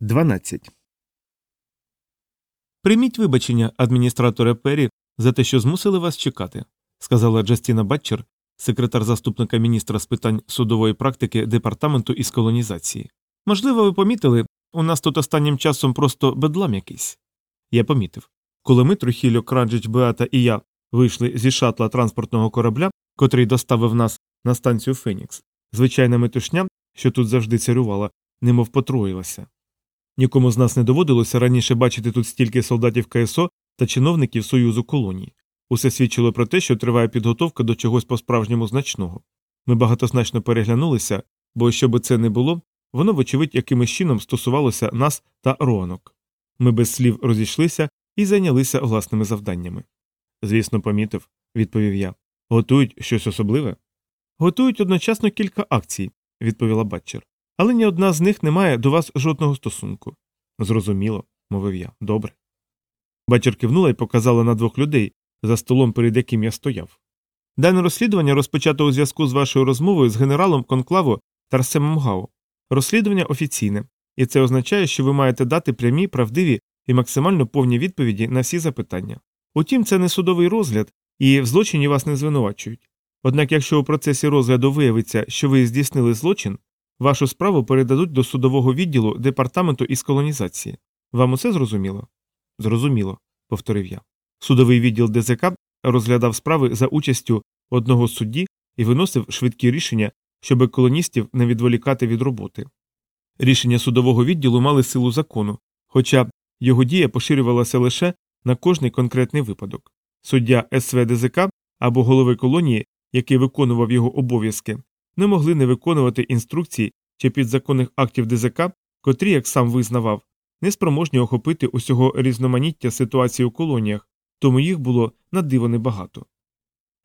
12. Прийміть вибачення, адміністратора Перрі, за те, що змусили вас чекати, сказала Джастіна Батчер, секретар заступника міністра з питань судової практики департаменту із колонізації. Можливо, ви помітили, у нас тут останнім часом просто бедлам якийсь. Я помітив. Коли ми, Трухільо, Кранджич, Беата і я вийшли зі шатла транспортного корабля, котрий доставив нас на станцію Фенікс, звичайна метушня, що тут завжди царювала, немов потроїлася. Нікому з нас не доводилося раніше бачити тут стільки солдатів КСО та чиновників Союзу колоній. Усе свідчило про те, що триває підготовка до чогось по-справжньому значного. Ми багатозначно переглянулися, бо що би це не було, воно, вочевидь, якимось чином стосувалося нас та Роанок. Ми без слів розійшлися і зайнялися власними завданнями. Звісно, помітив, відповів я. Готують щось особливе? Готують одночасно кілька акцій, відповіла Батчер. Але ні одна з них не має до вас жодного стосунку. Зрозуміло, мовив я. Добре. Батчер кивнула і показала на двох людей за столом, перед яким я стояв. Дане розслідування розпочато у зв'язку з вашою розмовою з генералом Конклаву Тарсемом Гау. Розслідування офіційне, і це означає, що ви маєте дати прямі, правдиві і максимально повні відповіді на всі запитання. Утім, це не судовий розгляд, і в злочині вас не звинувачують. Однак, якщо у процесі розгляду виявиться, що ви здійснили злочин, вашу справу передадуть до судового відділу департаменту із колонізації. Вам усе зрозуміло? Зрозуміло, повторив я. Судовий відділ ДЗК розглядав справи за участю одного судді і виносив швидкі рішення, щоб колоністів не відволікати від роботи. Рішення судового відділу мали силу закону, хоча його дія поширювалася лише на кожний конкретний випадок. Суддя СВДЗК або голови колонії, який виконував його обов'язки, не могли не виконувати інструкцій чи підзаконних актів ДЗК, котрі, як сам визнавав, неспроможні охопити усього різноманіття ситуації у колоніях, тому їх було на диво небагато.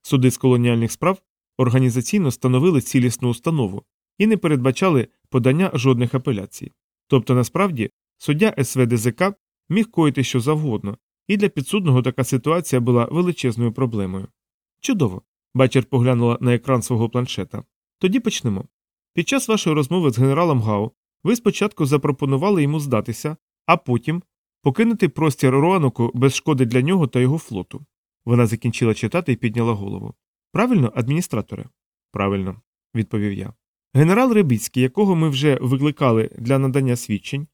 Суди з колоніальних справ організаційно становили цілісну установу і не передбачали подання жодних апеляцій. Тобто, насправді, суддя СВДЗК міг коїти що завгодно, і для підсудного така ситуація була величезною проблемою. Чудово. Бачер поглянула на екран свого планшета. Тоді почнемо. Під час вашої розмови з генералом Гау ви спочатку запропонували йому здатися, а потім покинути простір Роаноку без шкоди для нього та його флоту. Вона закінчила читати і підняла голову. Правильно, адміністраторе? Правильно, відповів я. Генерал Рибіцький, якого ми вже викликали для надання свідчень,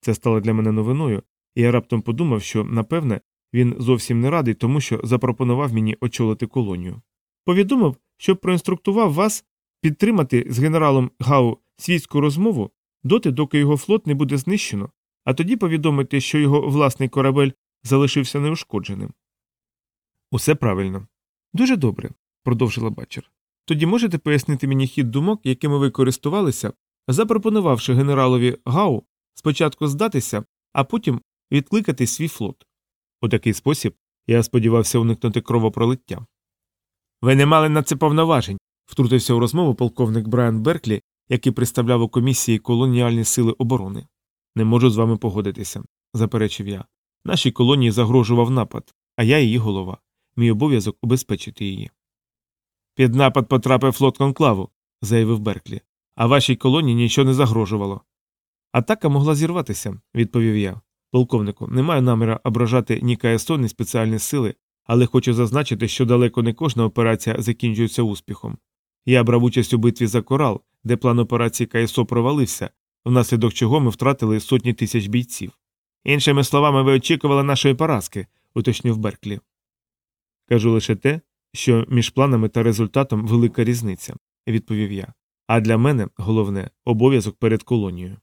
це стало для мене новиною, і я раптом подумав, що, напевне, він зовсім не радий тому, що запропонував мені очолити колонію. Повідомив, що проінструктував вас підтримати з генералом Гау світську розмову доти, доки його флот не буде знищено, а тоді повідомити, що його власний корабель залишився неушкодженим. Усе правильно. Дуже добре, продовжила Бачер. Тоді можете пояснити мені хід думок, якими ви користувалися, запропонувавши генералові Гау спочатку здатися, а потім відкликати свій флот. У такий спосіб я сподівався уникнути кровопролиття. Ви не мали на це повноважень, втрутився у розмову полковник Брайан Берклі, який представляв у комісії колоніальні сили оборони. Не можу з вами погодитися, заперечив я. Нашій колонії загрожував напад, а я її голова. Мій обов'язок убезпечити її. Під напад потрапив флот конклаву, заявив Берклі, а вашій колонії нічого не загрожувало. Атака могла зірватися, відповів я. Полковнику, не маю наміра ображати ні КСО, ні спеціальні сили, але хочу зазначити, що далеко не кожна операція закінчується успіхом. Я брав участь у битві за корал, де план операції КСО провалився, внаслідок чого ми втратили сотні тисяч бійців. Іншими словами, ви очікували нашої поразки, уточнив Берклі. Кажу лише те, що між планами та результатом велика різниця, відповів я. А для мене головне обов'язок перед колонією.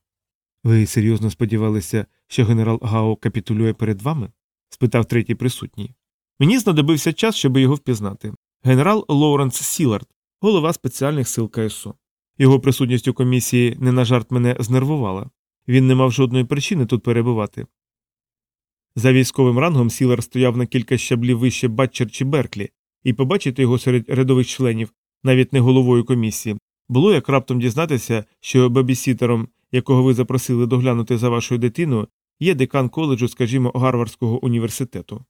Ви серйозно сподівалися, що генерал Гао капітулює перед вами? спитав третій присутній. Мені знадобився час, щоб його впізнати. Генерал Лоуренс Сілард, голова спеціальних сил КСО. Його присутність у комісії не на жарт мене знервувала. Він не мав жодної причини тут перебувати. За військовим рангом Сілар стояв на кілька щаблів вище Батчер чи Берклі, і побачити його серед рядових членів, навіть не головою комісії, було як раптом дізнатися, що бабісітером, якого ви запросили доглянути за вашою дитиною, є декан коледжу, скажімо, Гарвардського університету.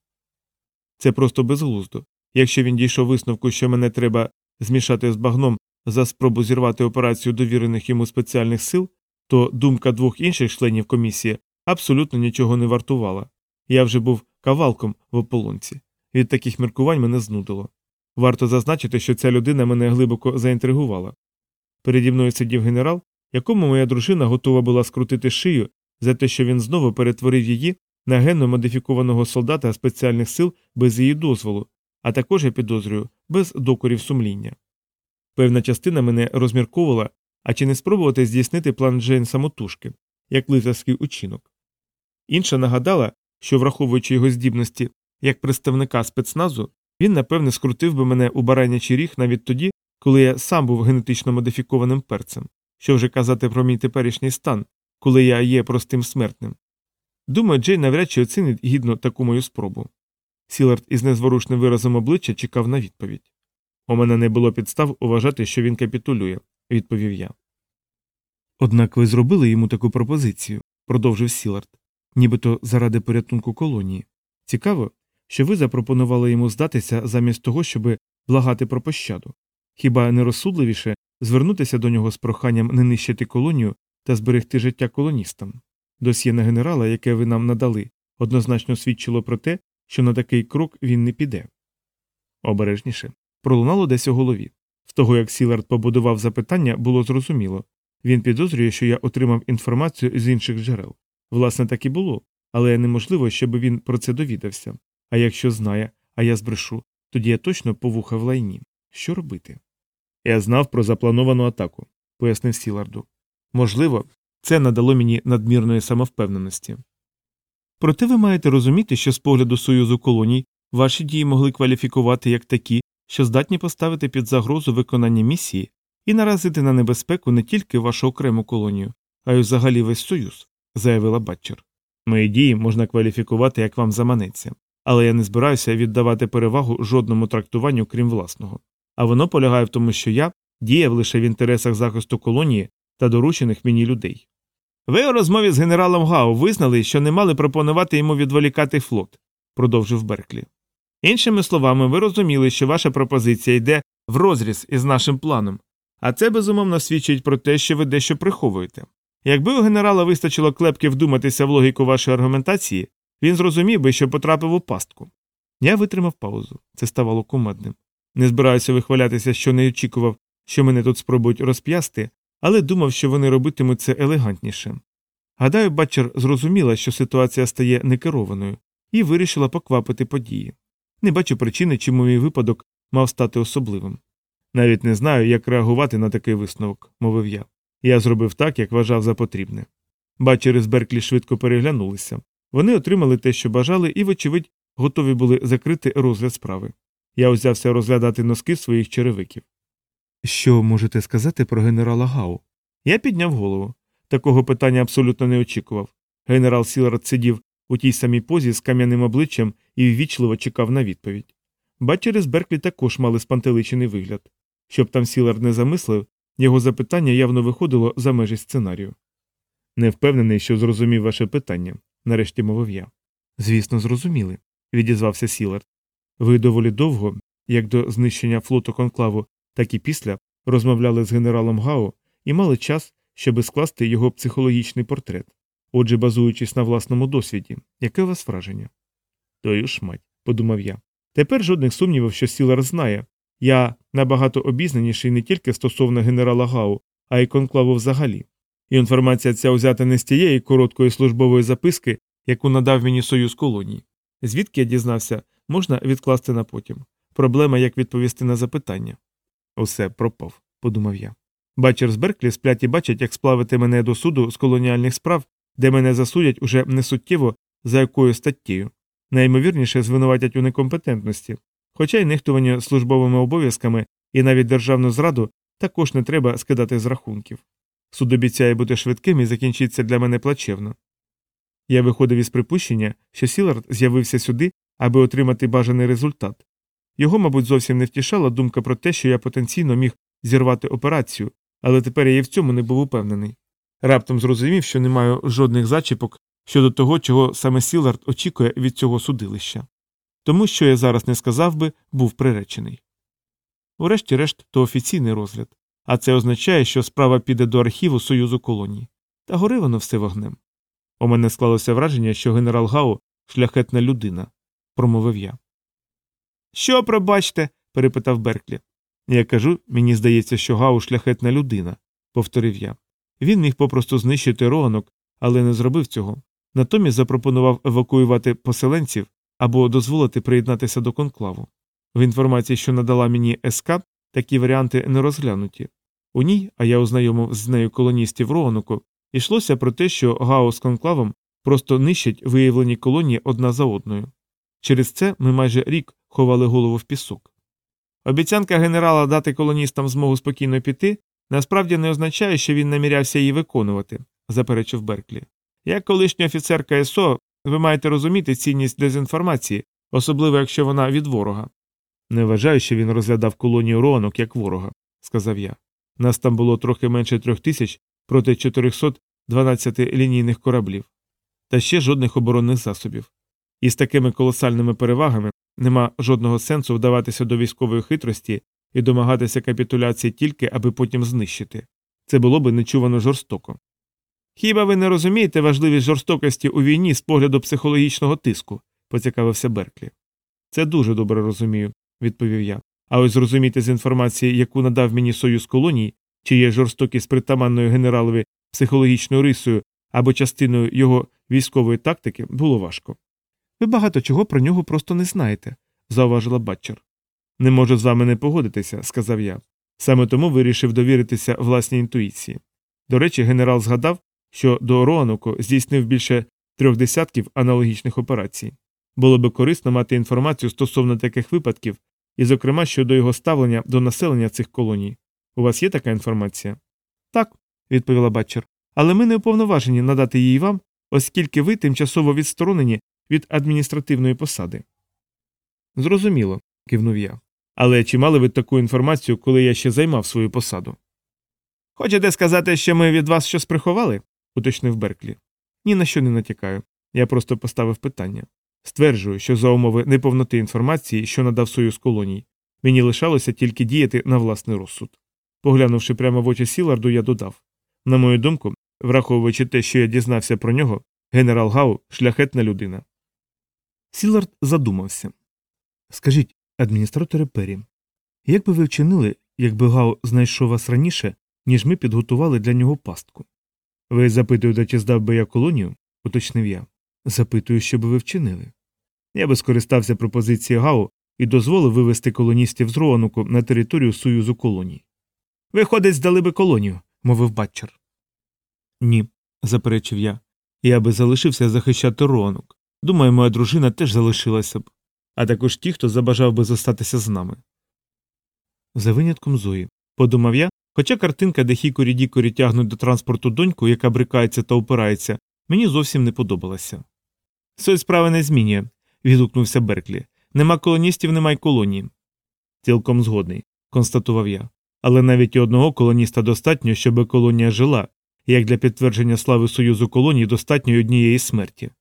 Це просто безглуздо. Якщо він дійшов висновку, що мене треба змішати з багном за спробу зірвати операцію довірених йому спеціальних сил, то думка двох інших членів комісії абсолютно нічого не вартувала. Я вже був кавалком в ополонці. Від таких міркувань мене знудило. Варто зазначити, що ця людина мене глибоко заінтригувала. Переді мною сидів генерал, якому моя дружина готова була скрутити шию за те, що він знову перетворив її на генно модифікованого солдата спеціальних сил без її дозволу, а також я підозрюю, без докорів сумління. Певна частина мене розмірковувала, а чи не спробувати здійснити план Джейн самотужки, як лицарський учинок. Інша нагадала, що, враховуючи його здібності як представника спецназу, він, напевне, скрутив би мене у баранячий ріг навіть тоді, коли я сам був генетично модифікованим перцем, що вже казати про мій теперішній стан, коли я є простим смертним. Думаю, Джей навряд чи оцінить гідно таку мою спробу. Сілард із незворушним виразом обличчя чекав на відповідь. У мене не було підстав уважати, що він капітулює, відповів я. Однак ви зробили йому таку пропозицію, продовжив Сілард, нібито заради порятунку колонії. Цікаво, що ви запропонували йому здатися замість того, щоби благати про пощаду. Хіба не розсудливіше звернутися до нього з проханням не нищити колонію та зберегти життя колоністам? Досьє на генерала, яке ви нам надали, однозначно свідчило про те, що на такий крок він не піде. Обережніше. Пролунало десь у голові. З того, як Сілард побудував запитання, було зрозуміло він підозрює, що я отримав інформацію з інших джерел. Власне, так і було, але неможливо, щоб він про це довідався. А якщо знає, а я збрешу, тоді я точно повуха в лайні. Що робити? Я знав про заплановану атаку, пояснив Сіларду. Можливо, це надало мені надмірної самовпевненості. Проте ви маєте розуміти, що з погляду Союзу колоній ваші дії могли кваліфікувати як такі, що здатні поставити під загрозу виконання місії і наразити на небезпеку не тільки вашу окрему колонію, а й взагалі весь союз, заявила Батчер. Мої дії можна кваліфікувати, як вам заманеться, але я не збираюся віддавати перевагу жодному трактуванню, крім власного. А воно полягає в тому, що я діяв лише в інтересах захисту колонії та доручених мені людей. Ви у розмові з генералом Гау визнали, що не мали пропонувати йому відволікати флот, продовжив Берклі. Іншими словами, ви розуміли, що ваша пропозиція йде в розріз із нашим планом, а це безумовно свідчить про те, що ви дещо приховуєте. Якби у генерала вистачило клепки вдуматися в логіку вашої аргументації, він зрозумів би, що потрапив у пастку. Я витримав паузу, це ставало кумедним. Не збираюся вихвалятися, що не очікував, що мене тут спробують розп'ясти, але думав, що вони робитимуть це елегантніше. Гадаю, Батчер зрозуміла, що ситуація стає некерованою, і вирішила поквапити події. Не бачу причини, чому мій випадок мав стати особливим. Навіть не знаю, як реагувати на такий висновок, мовив я. Я зробив так, як вважав за потрібне. Батчери з Берклі швидко переглянулися. Вони отримали те, що бажали, і, вочевидь, готові були закрити розгляд справи. Я узявся розглядати носки своїх черевиків. Що можете сказати про генерала Гау? Я підняв голову. Такого питання абсолютно не очікував. Генерал Сілард сидів у тій самій позі з кам'яним обличчям і ввічливо чекав на відповідь. Батчер із Берклі також мали спантеличений вигляд. Що б там Сілард не замислив, його запитання явно виходило за межі сценарію. Не впевнений, що зрозумів ваше питання, нарешті мовив я. Звісно, зрозуміли, відізвався Сілард. Ви доволі довго, як до знищення флоту конклаву, так і після, розмовляли з генералом Гао і мали час, щоби скласти його психологічний портрет. Отже, базуючись на власному досвіді, яке у вас враження? Тою ж мать, подумав я. Тепер жодних сумнівів, що Сілар знає. Я набагато обізнаніший не тільки стосовно генерала Гау, а й конклаву взагалі. І інформація ця взята не з тієї короткої службової записки, яку надав мені Союз колоній. Звідки я дізнався, можна відкласти на потім. Проблема, як відповісти на запитання. Усе пропав, подумав я. Бачер з Берклі сплять і бачать, як сплавити мене до суду з колоніальних справ, де мене засудять уже несуттєво за якою статтєю. Найімовірніше звинуватять у некомпетентності, хоча й нехтування службовими обов'язками і навіть державну зраду також не треба скидати з рахунків. Суд обіцяє бути швидким і закінчиться для мене плачевно. Я виходив із припущення, що Сілард з'явився сюди, аби отримати бажаний результат. Його, мабуть, зовсім не втішала думка про те, що я потенційно міг зірвати операцію, але тепер я і в цьому не був упевнений. Раптом зрозумів, що не маю жодних зачіпок щодо того, чого саме Сілард очікує від цього судилища. Тому, що я зараз не сказав би, був приречений. Урешті-решт, то офіційний розгляд, а це означає, що справа піде до архіву Союзу колоній. Та гори воно все вогнем. У мене склалося враження, що генерал Гау шляхетна людина, промовив я. Що, пробачте? перепитав Берклі. Я кажу, мені здається, що Гау шляхетна людина, повторив я. Він міг попросту знищити роганок, але не зробив цього. Натомість запропонував евакуювати поселенців або дозволити приєднатися до конклаву. В інформації, що надала мені СК, такі варіанти не розглянуті. У ній, а я ознайомив з нею колоністів Роануку, йшлося про те, що Гао з конклавом просто нищать виявлені колонії одна за одною. Через це ми майже рік ховали голову в пісок. Обіцянка генерала дати колоністам змогу спокійно піти насправді не означає, що він намірявся її виконувати, заперечив Берклі. Як колишній офіцер КСО, ви маєте розуміти цінність дезінформації, особливо якщо вона від ворога. Не вважаю, що він розглядав колонію Роанок як ворога, сказав я. Нас там було трохи менше трьох тисяч проти 412 лінійних кораблів, та ще жодних оборонних засобів. І з такими колосальними перевагами нема жодного сенсу вдаватися до військової хитрості і домагатися капітуляції тільки, аби потім знищити. Це було би нечувано жорстоко. Хіба ви не розумієте важливість жорстокості у війні з погляду психологічного тиску? поцікавився Берклі. Це дуже добре розумію, відповів я. А ось зрозуміти з інформації, яку надав мені союз колоній, чи є жорстокість притаманною генералові психологічною рисою або частиною його військової тактики, було важко. Ви багато чого про нього просто не знаєте, зауважила Батчер. Не можу з вами не погодитися, сказав я. Саме тому вирішив довіритися власній інтуїції. До речі, генерал згадав, що до Роануку здійснив більше трьох десятків аналогічних операцій. Було би корисно мати інформацію стосовно таких випадків, і, зокрема, щодо його ставлення до населення цих колоній. У вас є така інформація? Так, відповіла Батчер. Але ми не уповноважені надати її вам, оскільки ви тимчасово відсторонені від адміністративної посади. Зрозуміло, кивнув я. Але чи мали ви таку інформацію, коли я ще займав свою посаду? Хочете сказати, що ми від вас щось приховали? уточнив Берклі. Ні на що не натякаю. Я просто поставив питання. Стверджую, що за умови неповноти інформації, що надав союз колоній, мені лишалося тільки діяти на власний розсуд. Поглянувши прямо в очі Сіларду, я додав на мою думку, враховуючи те, що я дізнався про нього, генерал Гау шляхетна людина. Сілард задумався. Скажіть, адміністраторе Пері, як би ви вчинили, якби Гау знайшов вас раніше, ніж ми підготували для нього пастку? Ви запитуєте, чи здав би я колонію? уточнив я. Запитую, що би ви вчинили. Я би скористався пропозицією Гау і дозволив вивести колоністів з Роануку на територію Союзу колоній. Виходить, здали би колонію, мовив батчер. Ні, заперечив я. Я би залишився захищати Роанук. Думаю, моя дружина теж залишилася б, а також ті, хто забажав би зостатися з нами. За винятком Зої, подумав я, хоча картинка, де хікорі дікорі тягнуть до транспорту доньку, яка брикається та опирається, мені зовсім не подобалася. Суть справи не змінює, відгукнувся Берклі. Нема колоністів, нема й колонії. Цілком згодний, констатував я. Але навіть і одного колоніста достатньо, щоб колонія жила, як для підтвердження слави Союзу колоній достатньо однієї смерті.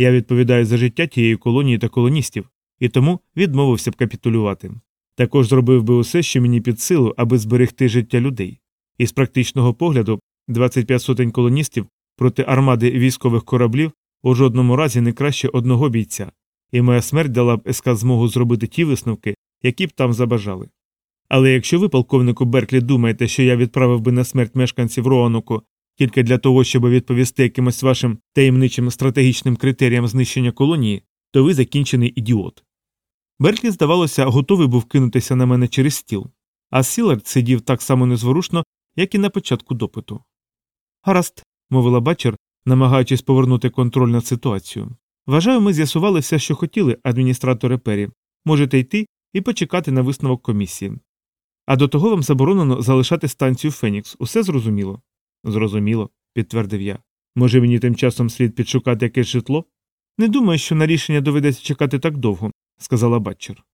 Я відповідаю за життя тієї колонії та колоністів, і тому відмовився б капітулювати. Також зробив би усе, що мені під силу, аби зберегти життя людей. І з практичного погляду 25 сотень колоністів проти армади військових кораблів у жодному разі не краще одного бійця, і моя смерть дала б СК змогу зробити ті висновки, які б там забажали. Але якщо ви, полковнику Берклі, думаєте, що я відправив би на смерть мешканців Роануку тільки для того, щоб відповісти якимось вашим таємничим стратегічним критеріям знищення колонії, то ви закінчений ідіот. Берклі, здавалося, готовий був кинутися на мене через стіл, а Сілард сидів так само незворушно, як і на початку допиту. Гаразд, мовила бачер, намагаючись повернути контроль над ситуацією. Вважаю, ми з'ясували все, що хотіли, адміністратори Пері. Можете йти і почекати на висновок комісії. А до того вам заборонено залишати станцію Фенікс. Усе зрозуміло? Зрозуміло, підтвердив я. Може, мені тим часом слід підшукати якесь житло? Не думаю, що на рішення доведеться чекати так довго, сказала Батчер.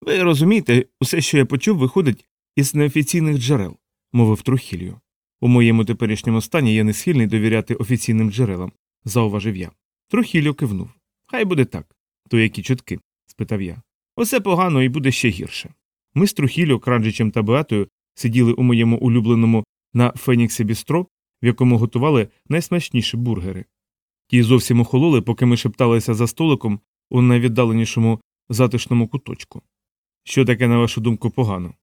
Ви розумієте, усе, що я почув, виходить із неофіційних джерел, мовив Трухілью. У моєму теперішньому стані я не схильний довіряти офіційним джерелам, зауважив я. Трухіллю кивнув. Хай буде так. То які чутки? спитав я. Усе погано і буде ще гірше. Ми з Трухіллю, Кранджичем та Беатою сиділи у моєму улюбленому на Феніксі Бістро, в якому готували найсмачніші бургери. Ті зовсім охололи, поки ми шепталися за столиком у найвіддаленішому затишному куточку. Що таке, на вашу думку, погано?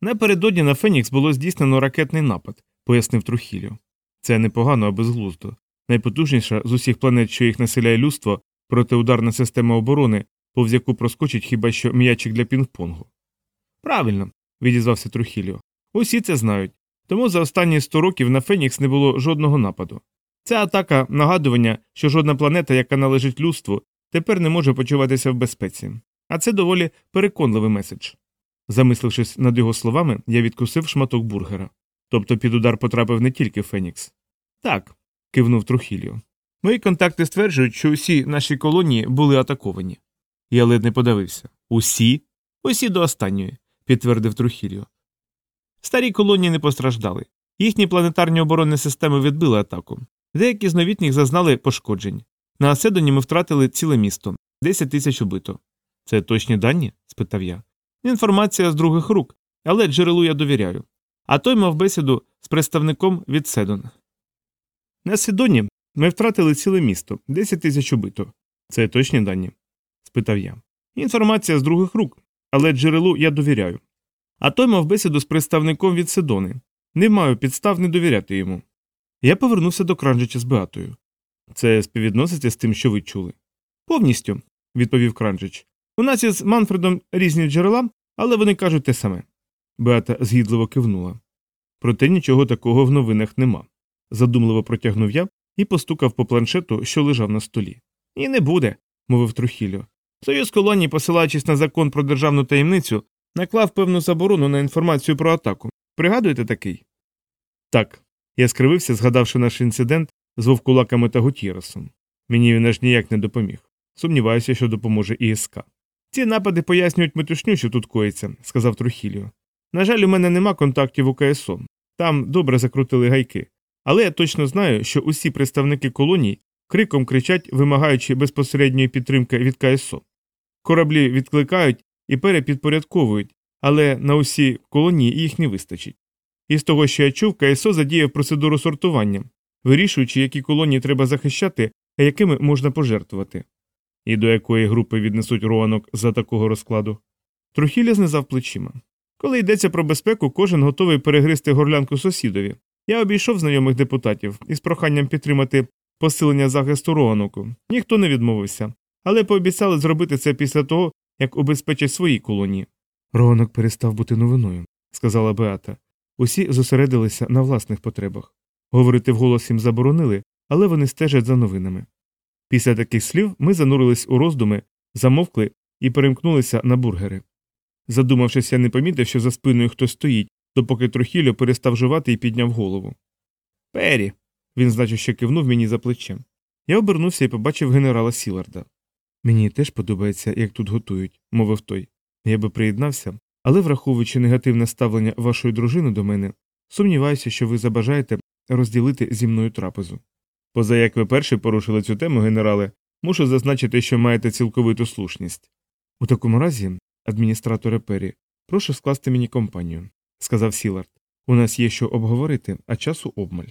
Напередодні на Фенікс було здійснено ракетний напад, пояснив Трухіліо. Це непогано, а безглуздо. Найпотужніша з усіх планет, що їх населяє людство, протиударна система оборони, повз яку проскочить хіба що м'ячик для пінг-понгу. Правильно, відізвався Трухіліо. Усі це знають. Тому за останні 100 років на Фенікс не було жодного нападу. Ця атака нагадування, що жодна планета, яка належить людству, тепер не може почуватися в безпеці. А це доволі переконливий меседж. Замислившись над його словами, я відкусив шматок бургера. Тобто під удар потрапив не тільки Фенікс. Так, кивнув Трухіліо. Мої контакти стверджують, що усі наші колонії були атаковані. Я ледь не подавився. Усі? Усі до останньої, підтвердив Трухіліо. Старі колонії не постраждали. Їхні планетарні оборонні системи відбили атаку. Деякі з новітніх зазнали пошкоджень. На Аседоні ми втратили ціле місто 10 тисяч убито. Це точні дані? спитав я. Інформація з других рук, але джерелу я довіряю. А той мав бесіду з представником від Седон. На Седоні ми втратили ціле місто 10 тисяч убито. Це точні дані? спитав я. Інформація з других рук, але джерелу я довіряю. А той мав бесіду з представником від Седони. Не маю підстав не довіряти йому. Я повернувся до Кранжича з Беатою. Це співвідноситься з тим, що ви чули? Повністю, відповів Кранжич. У нас із Манфредом різні джерела, але вони кажуть те саме. Беата згідливо кивнула. Проте нічого такого в новинах нема. Задумливо протягнув я і постукав по планшету, що лежав на столі. І не буде, мовив Трухіліо. Союз колоній, посилаючись на закон про державну таємницю, наклав певну заборону на інформацію про атаку. Пригадуєте такий? Так. Я скривився, згадавши наш інцидент з вовкулаками та Гутєресом. Мені він аж ніяк не допоміг. Сумніваюся, що допоможе ІСК. Ці напади пояснюють метушню, що тут коїться, сказав Трухіліо. На жаль, у мене нема контактів у КСО. Там добре закрутили гайки. Але я точно знаю, що усі представники колоній криком кричать, вимагаючи безпосередньої підтримки від КСО. Кораблі відкликають і перепідпорядковують, але на усі колонії їх не вистачить. Із того, що я чув, КСО задіяв процедуру сортування, вирішуючи, які колонії треба захищати, а якими можна пожертвувати. І до якої групи віднесуть роанок за такого розкладу. Трухіля знизав плечима. Коли йдеться про безпеку, кожен готовий перегризти горлянку сусідові. Я обійшов знайомих депутатів із проханням підтримати посилення захисту роаноку. Ніхто не відмовився, але пообіцяли зробити це після того, як убезпечать свої колонії. Роанок перестав бути новиною, сказала Беата. Усі зосередилися на власних потребах. Говорити вголос їм заборонили, але вони стежать за новинами. Після таких слів ми занурились у роздуми, замовкли і перемкнулися на бургери. Задумавшись, я не помітив, що за спиною хтось стоїть, допоки Трохілю перестав жувати і підняв голову. Пері. Він, значить, ще кивнув мені за плечем. Я обернувся і побачив генерала Сіларда. Мені теж подобається, як тут готують, мовив той. Я би приєднався, але, враховуючи негативне ставлення вашої дружини до мене, сумніваюся, що ви забажаєте розділити зі мною трапезу. Поза як ви перші порушили цю тему, генерале, мушу зазначити, що маєте цілковиту слушність. У такому разі, адміністраторе Пері, прошу скласти мені компанію, сказав Сілард. У нас є що обговорити, а часу обмаль.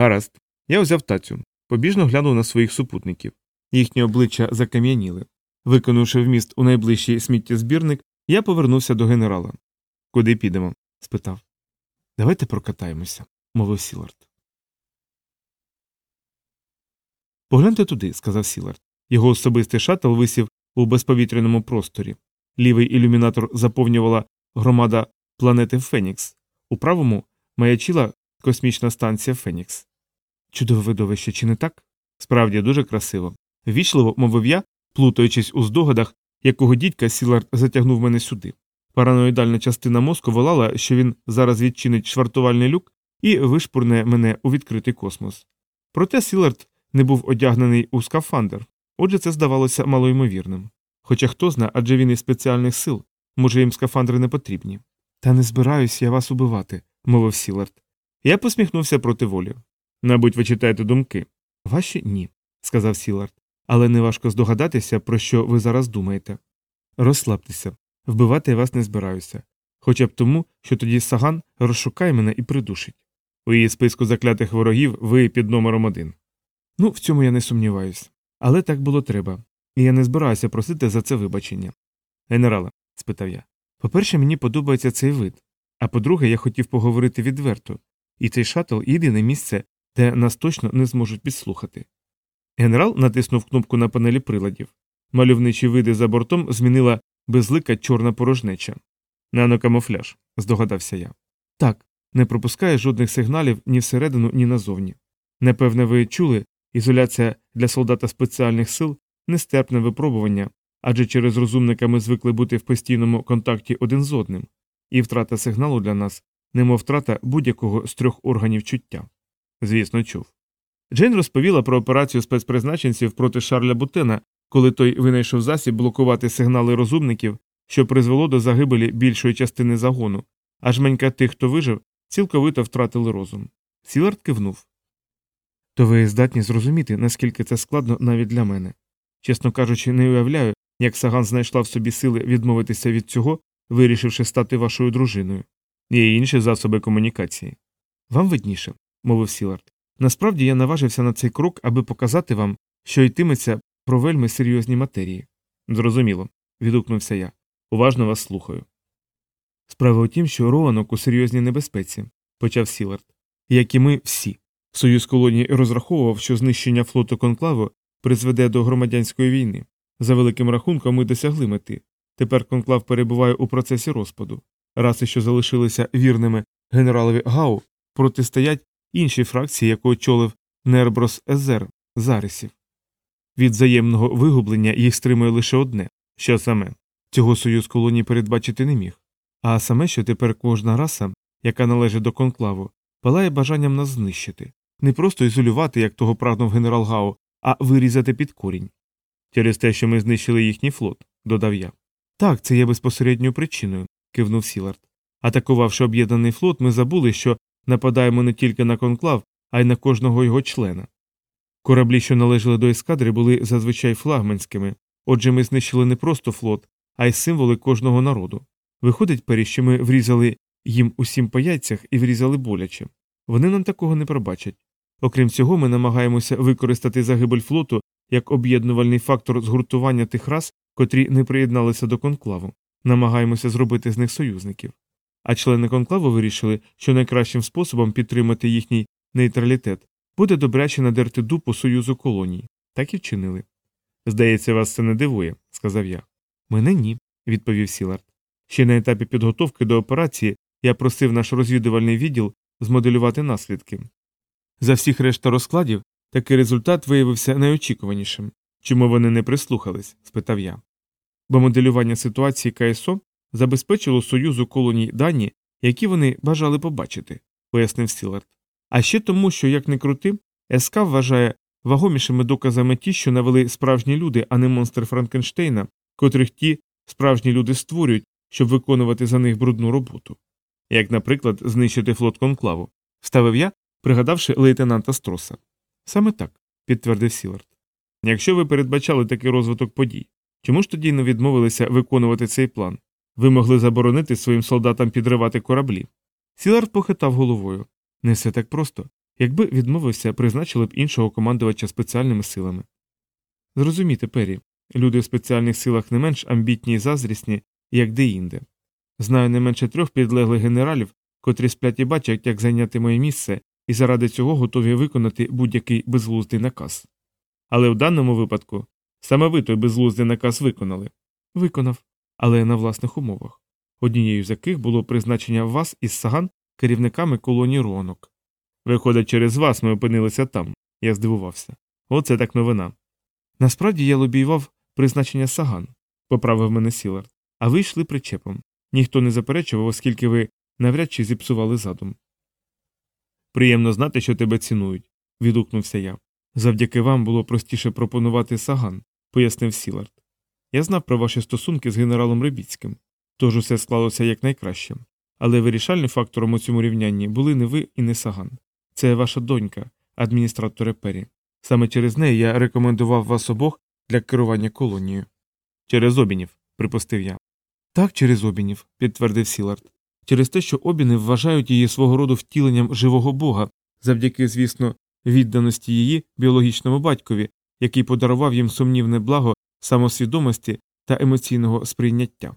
Гаразд. Я взяв тацю, побіжно глянув на своїх супутників. Їхні обличчя закам'яніли. Викинувши вміст у найближчий сміттєзбірник, я повернувся до генерала. Куди підемо? спитав. Давайте прокатаємося, мовив Сілард. Погляньте туди, сказав Сілард. Його особистий шаттл висів у безповітряному просторі. Лівий ілюмінатор заповнювала громада планети Фенікс. У правому маячила космічна станція Фенікс. Чудове видовище, чи не так? Справді дуже красиво. Ввічливо, мовив я, плутаючись у здогадах, якого дідька Сілард затягнув мене сюди. Параноїдальна частина мозку волала, що він зараз відчинить швартувальний люк і вишпурне мене у відкритий космос. Проте Сілард не був одягнений у скафандр, отже, це здавалося малоймовірним. Хоча хто зна, адже він із спеціальних сил, може, їм скафандри не потрібні. Та не збираюсь я вас убивати, мовив Сілард. Я посміхнувся проти волі. Мабуть, ви читаєте думки. Ваші ні, сказав Сілард. Але неважко здогадатися, про що ви зараз думаєте. Розслабтеся, вбивати я вас не збираюся. Хоча б тому, що тоді саган розшукає мене і придушить. У її списку заклятих ворогів ви під номером один. Ну, в цьому я не сумніваюсь. Але так було треба, і я не збираюся просити за це вибачення. Генерале, спитав я. По-перше, мені подобається цей вид. А по-друге, я хотів поговорити відверто, і цей шатл єдине місце, де нас точно не зможуть підслухати. Генерал натиснув кнопку на панелі приладів. Мальовничі види за бортом змінила безлика чорна порожнеча. Нанокамуфляж, здогадався я. Так, не пропускає жодних сигналів ні всередину, ні назовні. Напевне, ви чули, ізоляція для солдата спеціальних сил нестерпне випробування, адже через розумника ми звикли бути в постійному контакті один з одним, і втрата сигналу для нас, немов втрата будь-якого з трьох органів чуття. Звісно, чув. Джейн розповіла про операцію спецпризначенців проти Шарля Бутена, коли той винайшов засіб блокувати сигнали розумників, що призвело до загибелі більшої частини загону, а жменька тих, хто вижив, цілковито втратили розум. Сілард кивнув. То ви здатні зрозуміти, наскільки це складно навіть для мене. Чесно кажучи, не уявляю, як Саган знайшла в собі сили відмовитися від цього, вирішивши стати вашою дружиною. Є інші засоби комунікації. Вам видніше, мовив Сілард. Насправді я наважився на цей крок, аби показати вам, що йтиметься про вельми серйозні матерії. Зрозуміло, відгукнувся я. Уважно вас слухаю. Справа у тім, що Роанок у серйозній небезпеці, почав Сілард. Як і ми всі. Союз колоній розраховував, що знищення флоту конклаву призведе до громадянської війни. За великим рахунком ми досягли мети. Тепер конклав перебуває у процесі розпаду. Раси, що залишилися вірними генералові Гау, протистоять іншій фракції, яку очолив Нерброс Езер Зарисів. Від взаємного вигублення їх стримує лише одне що саме цього союз колоній передбачити не міг. А саме, що тепер кожна раса, яка належить до конклаву, палає бажанням нас знищити, не просто ізолювати, як того прагнув генерал Гао, а вирізати під корінь. Через те, що ми знищили їхній флот, додав я. Так, це є безпосередньою причиною, кивнув Сілард. Атакувавши об'єднаний флот, ми забули, що нападаємо не тільки на конклав, а й на кожного його члена. Кораблі, що належали до ескадри, були зазвичай флагманськими, отже, ми знищили не просто флот, а й символи кожного народу. Виходить, Пері, що ми врізали їм усім по яйцях і врізали боляче. Вони нам такого не пробачать. Окрім цього, ми намагаємося використати загибель флоту як об'єднувальний фактор згуртування тих рас, котрі не приєдналися до конклаву, намагаємося зробити з них союзників. А члени конклаву вирішили, що найкращим способом підтримати їхній нейтралітет буде добряче надерти дупу союзу колоній. Так і вчинили. Здається, вас це не дивує, сказав я. Мене ні, відповів Сілард. Ще на етапі підготовки до операції я просив наш розвідувальний відділ змоделювати наслідки. За всіх решта розкладів такий результат виявився найочікуванішим. Чому вони не прислухались? спитав я. Бо моделювання ситуації КСО забезпечило Союзу колоній дані, які вони бажали побачити, пояснив Сілард. А ще тому, що, як не крути, СК вважає вагомішими доказами ті, що навели справжні люди, а не монстр Франкенштейна, котрих ті справжні люди створюють, щоб виконувати за них брудну роботу. Як, наприклад, знищити флот конклаву, вставив я, пригадавши лейтенанта Строса. Саме так, підтвердив Сілард. Якщо ви передбачали такий розвиток подій, чому ж тоді не відмовилися виконувати цей план? Ви могли заборонити своїм солдатам підривати кораблі. Сілард похитав головою. Не все так просто. Якби відмовився, призначили б іншого командувача спеціальними силами. Зрозумійте, Пері, люди в спеціальних силах не менш амбітні і заздрісні, як деінде. Знаю не менше трьох підлеглих генералів, котрі сплять і бачать, як зайняти моє місце, і заради цього готові виконати будь-який безглуздий наказ. Але в даному випадку саме ви той безглуздий наказ виконали. Виконав, але на власних умовах, однією з яких було призначення вас із саган керівниками колонії Руанок. Виходить, через вас ми опинилися там, я здивувався. Оце так новина. Насправді я лобіював призначення саган, поправив мене Сілард, а ви йшли причепом. Ніхто не заперечував, оскільки ви навряд чи зіпсували задум. Приємно знати, що тебе цінують, відгукнувся я. Завдяки вам було простіше пропонувати саган, пояснив Сілард. Я знав про ваші стосунки з генералом Рибіцьким, тож усе склалося якнайкраще. Але вирішальним фактором у цьому рівнянні були не ви і не саган. Це ваша донька, адміністратор Пері. Саме через неї я рекомендував вас обох для керування колонією. Через обінів, припустив я. Так, через обінів, підтвердив Сілард. через те, що обіни вважають її свого роду втіленням живого бога, завдяки, звісно, відданості її біологічному батькові, який подарував їм сумнівне благо самосвідомості та емоційного сприйняття.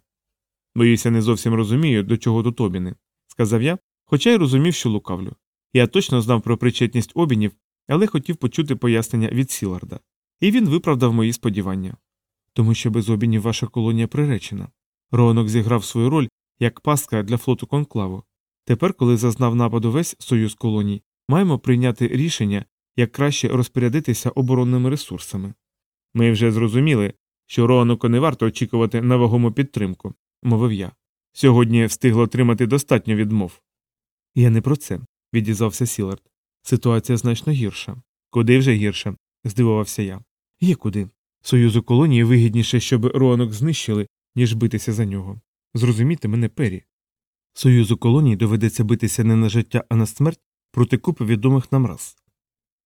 Боюся, не зовсім розумію, до чого тут обіни, сказав я, хоча й розумів, що лукавлю. Я точно знав про причетність обінів, але хотів почути пояснення від Сіларда. І він виправдав мої сподівання. Тому що без обінів ваша колонія приречена. Роанок зіграв свою роль як пастка для флоту конклаву. Тепер, коли зазнав нападу весь союз колоній, маємо прийняти рішення, як краще розпорядитися оборонними ресурсами. Ми вже зрозуміли, що Роаноку не варто очікувати на вагому підтримку, мовив я. Сьогодні встигло отримати достатньо відмов. Я не про це, відізвався Сілард. Ситуація значно гірша. Куди вже гірша? здивувався я. Є куди. Союзу колонії вигідніше, щоб Роанок знищили, ніж битися за нього. Зрозумійте мене пері. Союзу колоній доведеться битися не на життя, а на смерть проти купи відомих нам раз.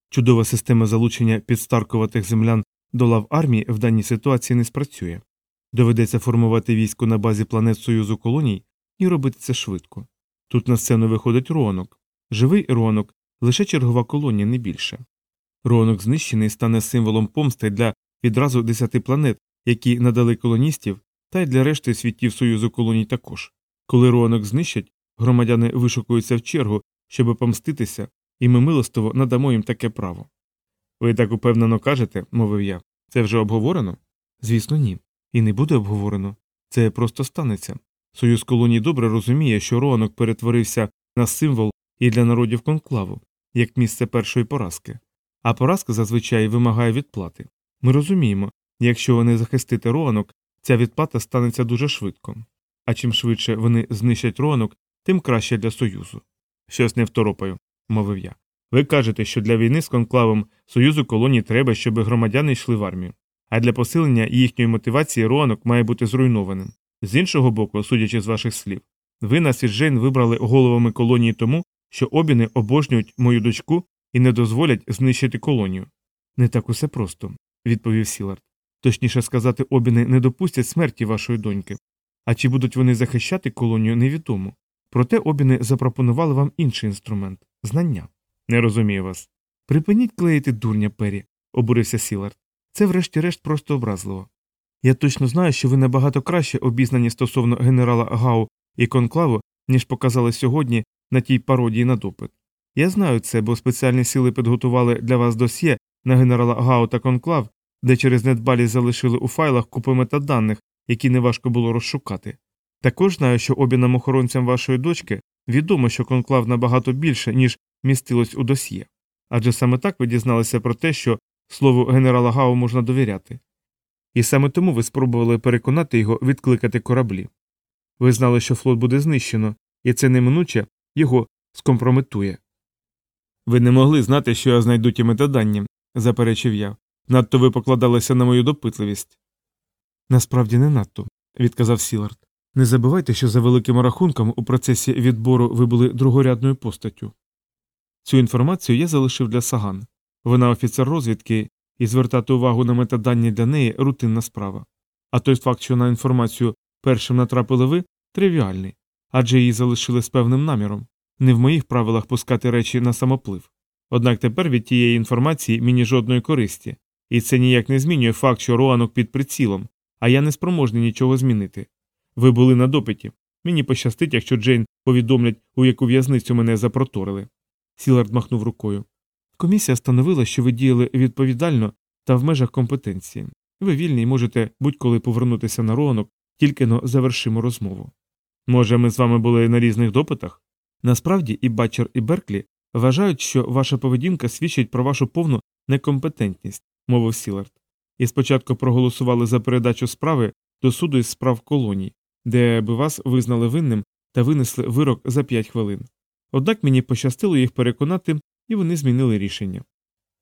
Чудова система залучення підстаркуватих землян до лав армії в даній ситуації не спрацює. Доведеться формувати військо на базі планет Союзу колоній і робити це швидко. Тут на сцену виходить Роанок. Живий Роанок лише чергова колонія, не більше. Роанок знищений стане символом помсти для відразу десяти планет, які надали колоністів, та й для решти світів Союзу колоній також. Коли Роанок знищать, громадяни вишукуються в чергу, щоб помститися, і ми милостиво надамо їм таке право. Ви так упевнено кажете, мовив я, це вже обговорено? Звісно, ні. І не буде обговорено. Це просто станеться. Союз колоній добре розуміє, що Роанок перетворився на символ і для народів конклаву, як місце першої поразки. А поразка зазвичай вимагає відплати. Ми розуміємо, якщо вони захистити Роанок, ця відплата станеться дуже швидко. А чим швидше вони знищать Роанок, тим краще для Союзу. Щось не второпаю, мовив я. Ви кажете, що для війни з конклавом Союзу колоній треба, щоб громадяни йшли в армію, а для посилення їхньої мотивації Роанок має бути зруйнованим. З іншого боку, судячи з ваших слів, ви нас із Джейн вибрали головами колонії тому, що обіни обожнюють мою дочку і не дозволять знищити колонію. Не так усе просто, відповів Сілард. Точніше сказати, обіни не допустять смерті вашої доньки. А чи будуть вони захищати колонію, невідомо. Проте обіни запропонували вам інший інструмент знання. Не розумію вас. Припиніть клеїти дурня Пері, обурився Сілард. Це, врешті-решт, просто образливо. Я точно знаю, що ви набагато краще обізнані стосовно генерала Гау і конклаву, ніж показали сьогодні на тій пародії на допит. Я знаю це, бо спеціальні сили підготували для вас досьє на генерала Гау та конклав, де через недбалість залишили у файлах купи метаданих, які неважко було розшукати. Також знаю, що обінам охоронцям вашої дочки відомо, що конклав набагато більше, ніж містилось у досьє. Адже саме так ви дізналися про те, що слову генерала Гау можна довіряти. І саме тому ви спробували переконати його відкликати кораблі. Ви знали, що флот буде знищено, і це неминуче його скомпрометує. Ви не могли знати, що я знайду ті метадані, заперечив я. Надто ви покладалися на мою допитливість. Насправді не надто, відказав Сілард. Не забувайте, що за великим рахунком у процесі відбору ви були другорядною постаттю. Цю інформацію я залишив для Саган. Вона офіцер розвідки, і звертати увагу на метадані для неї рутинна справа. А той факт, що на інформацію першим натрапили ви, тривіальний, адже її залишили з певним наміром. Не в моїх правилах пускати речі на самоплив. Однак тепер від тієї інформації мені жодної користі, і це ніяк не змінює факт, що Роанок під прицілом, а я не спроможний нічого змінити. Ви були на допиті. Мені пощастить, якщо Джейн повідомлять, у яку в'язницю мене запроторили. Сілард махнув рукою. Комісія встановила, що ви діяли відповідально та в межах компетенції. Ви вільні і можете будь-коли повернутися на Роанок, тільки но завершимо розмову. Може, ми з вами були на різних допитах? Насправді і Батчер, і Берклі вважають, що ваша поведінка свідчить про вашу повну некомпетентність, мовив Сілард. І спочатку проголосували за передачу справи до суду із справ колоній, де би вас визнали винним та винесли вирок за п'ять хвилин. Однак мені пощастило їх переконати, і вони змінили рішення.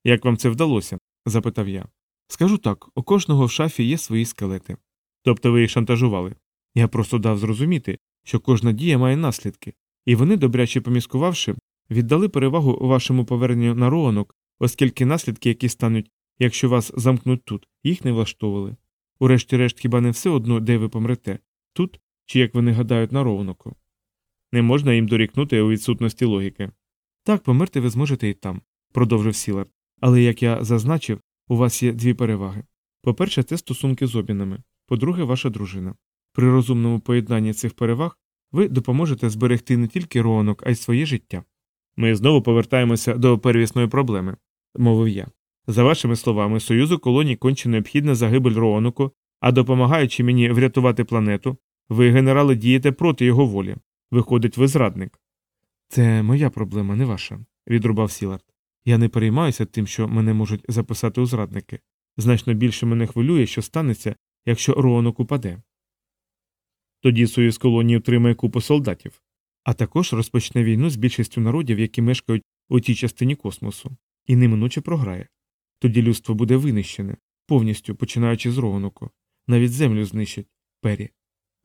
Як вам це вдалося? запитав я. Скажу так, у кожного в шафі є свої скелети. Тобто ви їх шантажували. Я просто дав зрозуміти, що кожна дія має наслідки, і вони, добряче поміскувавши, віддали перевагу вашому поверненню на роанок, оскільки наслідки, які стануть, якщо вас замкнуть тут, їх не влаштовували. Урешті-решт, хіба не все одно, де ви помрете тут чи як вони гадають на роуноку. Не можна їм дорікнути у відсутності логіки. Так, померти ви зможете і там, продовжив Сілар. Але як я зазначив, у вас є дві переваги. По-перше, це стосунки з обмінами. По-друге, ваша дружина. При розумному поєднанні цих переваг ви допоможете зберегти не тільки роанок, а й своє життя. Ми знову повертаємося до первісної проблеми, мовив я. За вашими словами, Союзу колоній конче необхідна загибель Роаноку, а допомагаючи мені врятувати планету, ви, генерали, дієте проти його волі. Виходить, ви зрадник. Це моя проблема, не ваша, відрубав Сілард. Я не переймаюся тим, що мене можуть записати у зрадники. Значно більше мене хвилює, що станеться, якщо Роанок упаде. Тоді Союз колонії отримає купу солдатів, а також розпочне війну з більшістю народів, які мешкають у тій частині космосу, і неминуче програє. Тоді людство буде винищене, повністю починаючи з Роаноку. Навіть землю знищать пері.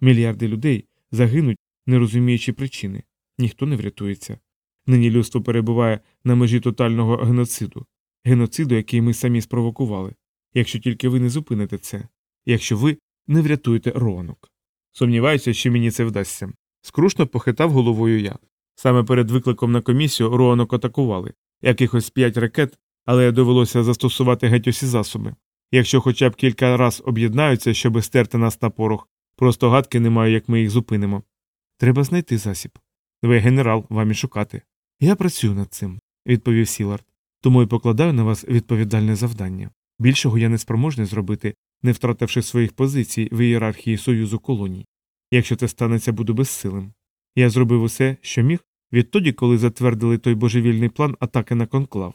Мільярди людей загинуть, не розуміючи причини. Ніхто не врятується. Нині людство перебуває на межі тотального геноциду, геноциду, який ми самі спровокували, якщо тільки ви не зупините це, якщо ви не врятуєте Роанок. Сумніваюся, що мені це вдасться. Скрушно похитав головою я. Саме перед викликом на комісію Роанок атакували якихось п'ять ракет, але довелося застосувати геть усі засоби. Якщо хоча б кілька раз об'єднаються, щоби стерти нас на порох, просто гадки не маю, як ми їх зупинимо. Треба знайти засіб. Ви генерал, вам і шукати. Я працюю над цим, відповів Сілард. Тому і покладаю на вас відповідальне завдання. Більшого я не спроможний зробити, не втративши своїх позицій в ієрархії Союзу колоній. Якщо це станеться, буду безсилим. Я зробив усе, що міг, відтоді, коли затвердили той божевільний план атаки на конклав.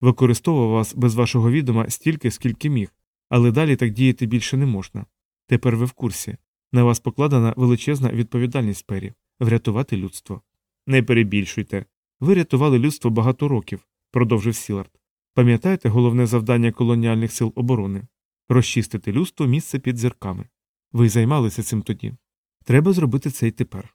Використовував вас без вашого відома стільки, скільки міг, але далі так діяти більше не можна. Тепер ви в курсі. На вас покладена величезна відповідальність пері врятувати людство. Не перебільшуйте. Ви рятували людство багато років, продовжив Сілард. Пам'ятаєте головне завдання колоніальних сил оборони розчистити людство місце під зірками. Ви займалися цим тоді. Треба зробити це й тепер.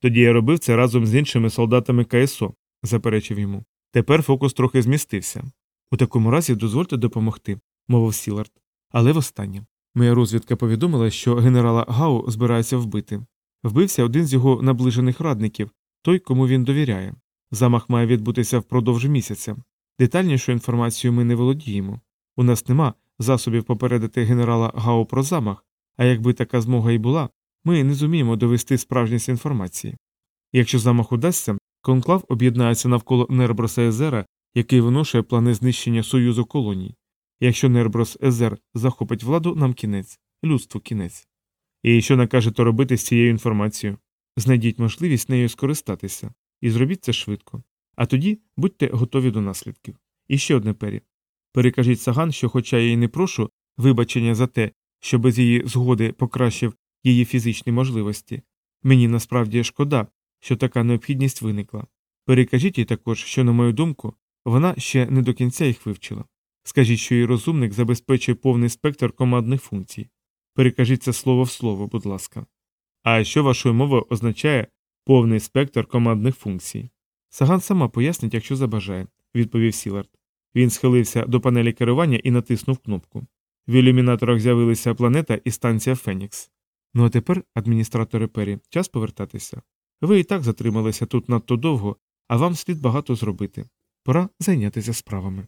Тоді я робив це разом з іншими солдатами КСО, заперечив йому. Тепер фокус трохи змістився. У такому разі дозвольте допомогти, мовив Сілард. Але востаннє. Моя розвідка повідомила, що генерала Гау збирається вбити. Вбився один з його наближених радників, той, кому він довіряє. Замах має відбутися впродовж місяця. Детальнішу інформацію ми не володіємо. У нас нема засобів попередити генерала Гао про замах, а якби така змога і була, ми не зуміємо довести справжність інформації. Якщо замах удасться, конклав об'єднається навколо Нерброса Езера, який виношує плани знищення Союзу колоній. Якщо Нерброс Езер захопить владу, нам кінець, людству кінець. І що накажете робити з цією інформацією? Знайдіть можливість нею скористатися, і зробіть це швидко. А тоді будьте готові до наслідків. І ще одне пері. Перекажіть Саган, що, хоча я й не прошу вибачення за те, що без її згоди покращив її фізичні можливості, мені насправді шкода, що така необхідність виникла. Перекажіть їй також, що, на мою думку, вона ще не до кінця їх вивчила. Скажіть, що її розумник забезпечує повний спектр командних функцій. Перекажіть це слово в слово, будь ласка. А що вашою мовою означає повний спектр командних функцій? Саган сама пояснить, якщо забажає, відповів Сілард. Він схилився до панелі керування і натиснув кнопку. В ілюмінаторах з'явилися планета і станція Фенікс. Ну а тепер, адміністраторе Пері, час повертатися. Ви і так затрималися тут надто довго, а вам слід багато зробити. Пора зайнятися справами.